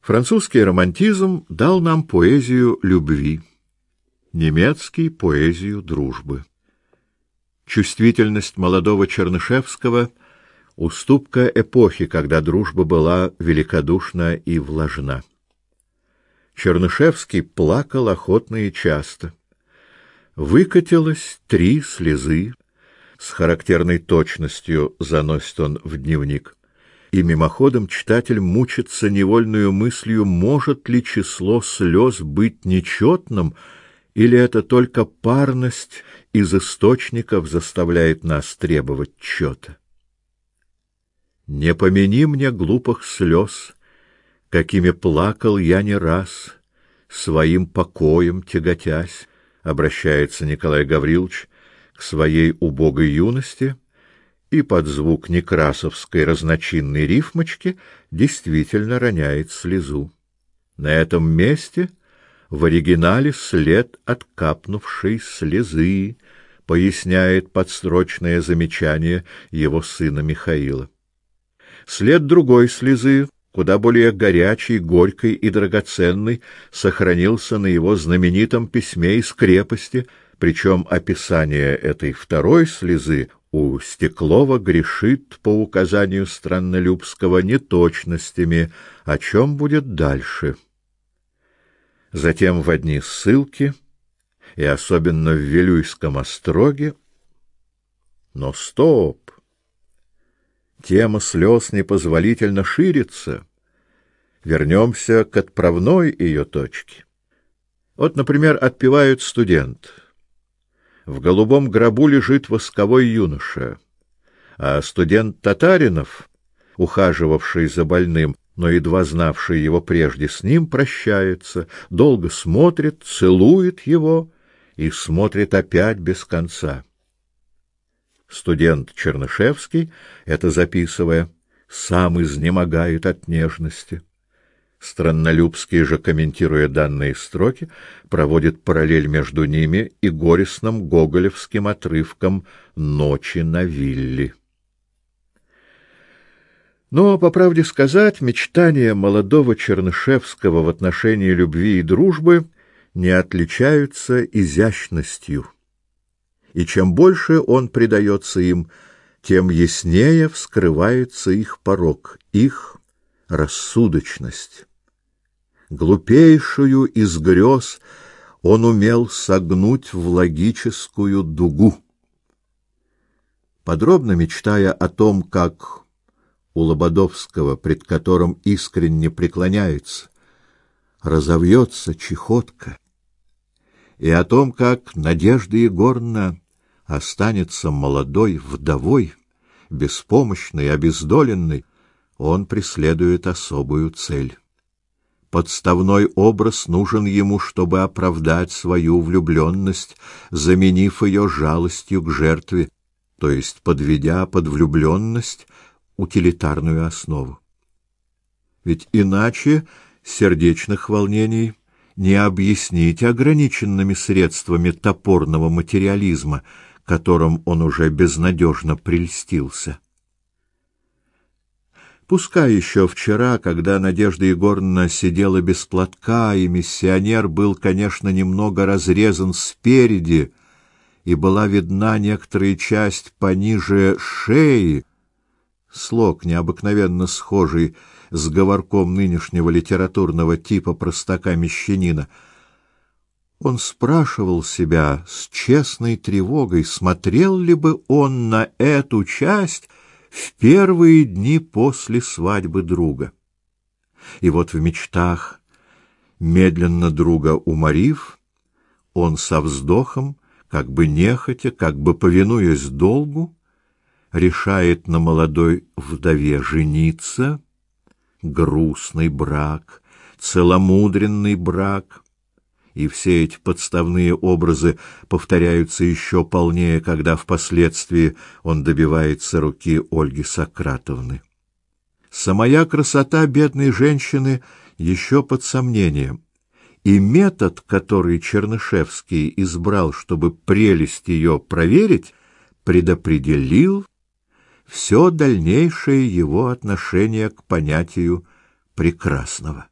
Французский романтизм дал нам поэзию любви, немецкий — поэзию дружбы. Чувствительность молодого Чернышевского — уступка эпохи, когда дружба была великодушна и влажна. Чернышевский плакал охотно и часто. Выкатилось три слезы, с характерной точностью заносит он в дневник. И мимоходом читатель мучится невольную мыслью, может ли число слез быть нечетным, или это только парность из источников заставляет нас требовать чета. Не помяни мне глупых слез, какими плакал я не раз, своим покоем тяготясь, обращается Николай Гаврилович к своей убогой юности и под звук некрасовской разночинной рифмочки действительно роняет слезу. На этом месте в оригинале след от капнувшей слезы, поясняет подстрочное замечание его сына Михаила. След другой слезы куда более горячий, горький и драгоценный, сохранился на его знаменитом письме из крепости, причем описание этой второй слезы у Стеклова грешит по указанию Страннолюбского неточностями, о чем будет дальше. Затем в одни ссылки, и особенно в Вилюйском остроге. Но стоп! Тема слез непозволительно ширится. Вернемся к отправной ее точке. Вот, например, отпевают студент. В голубом гробу лежит восковой юноша, а студент Татаринов, ухаживавший за больным, но едва знавший его прежде, с ним прощается, долго смотрит, целует его и смотрит опять без конца. Студент Чернышевский, это записывая, сам изнемогает от нежности. Страннолюбский же, комментируя данные строки, проводит параллель между ними и горестным гоголевским отрывком «Ночи на вилле». Но, по правде сказать, мечтания молодого Чернышевского в отношении любви и дружбы не отличаются изящностью. И чем больше он предается им, тем яснее вскрывается их порок, их рассудочность. Глупейшую из грез он умел согнуть в логическую дугу. Подробно мечтая о том, как у Лободовского, пред которым искренне преклоняется, разовьется чехотка, и о том, как Надежда Егоровна останется молодой вдовой, беспомощной, обездоленной, он преследует особую цель. Подставной образ нужен ему, чтобы оправдать свою влюбленность, заменив ее жалостью к жертве, то есть подведя под влюбленность утилитарную основу. Ведь иначе сердечных волнений не объяснить ограниченными средствами топорного материализма, которым он уже безнадежно прельстился. Пускай еще вчера, когда Надежда Егоровна сидела без платка, и миссионер был, конечно, немного разрезан спереди, и была видна некоторая часть пониже шеи, слог необыкновенно схожий с говорком нынешнего литературного типа простака-мещанина. Он спрашивал себя с честной тревогой, смотрел ли бы он на эту часть, в первые дни после свадьбы друга. И вот в мечтах, медленно друга уморив, он со вздохом, как бы нехотя, как бы повинуясь долгу, решает на молодой вдове жениться, грустный брак, целомудренный брак — и все эти подставные образы повторяются еще полнее, когда впоследствии он добивается руки Ольги Сократовны. Самая красота бедной женщины еще под сомнением, и метод, который Чернышевский избрал, чтобы прелесть ее проверить, предопределил все дальнейшее его отношение к понятию прекрасного.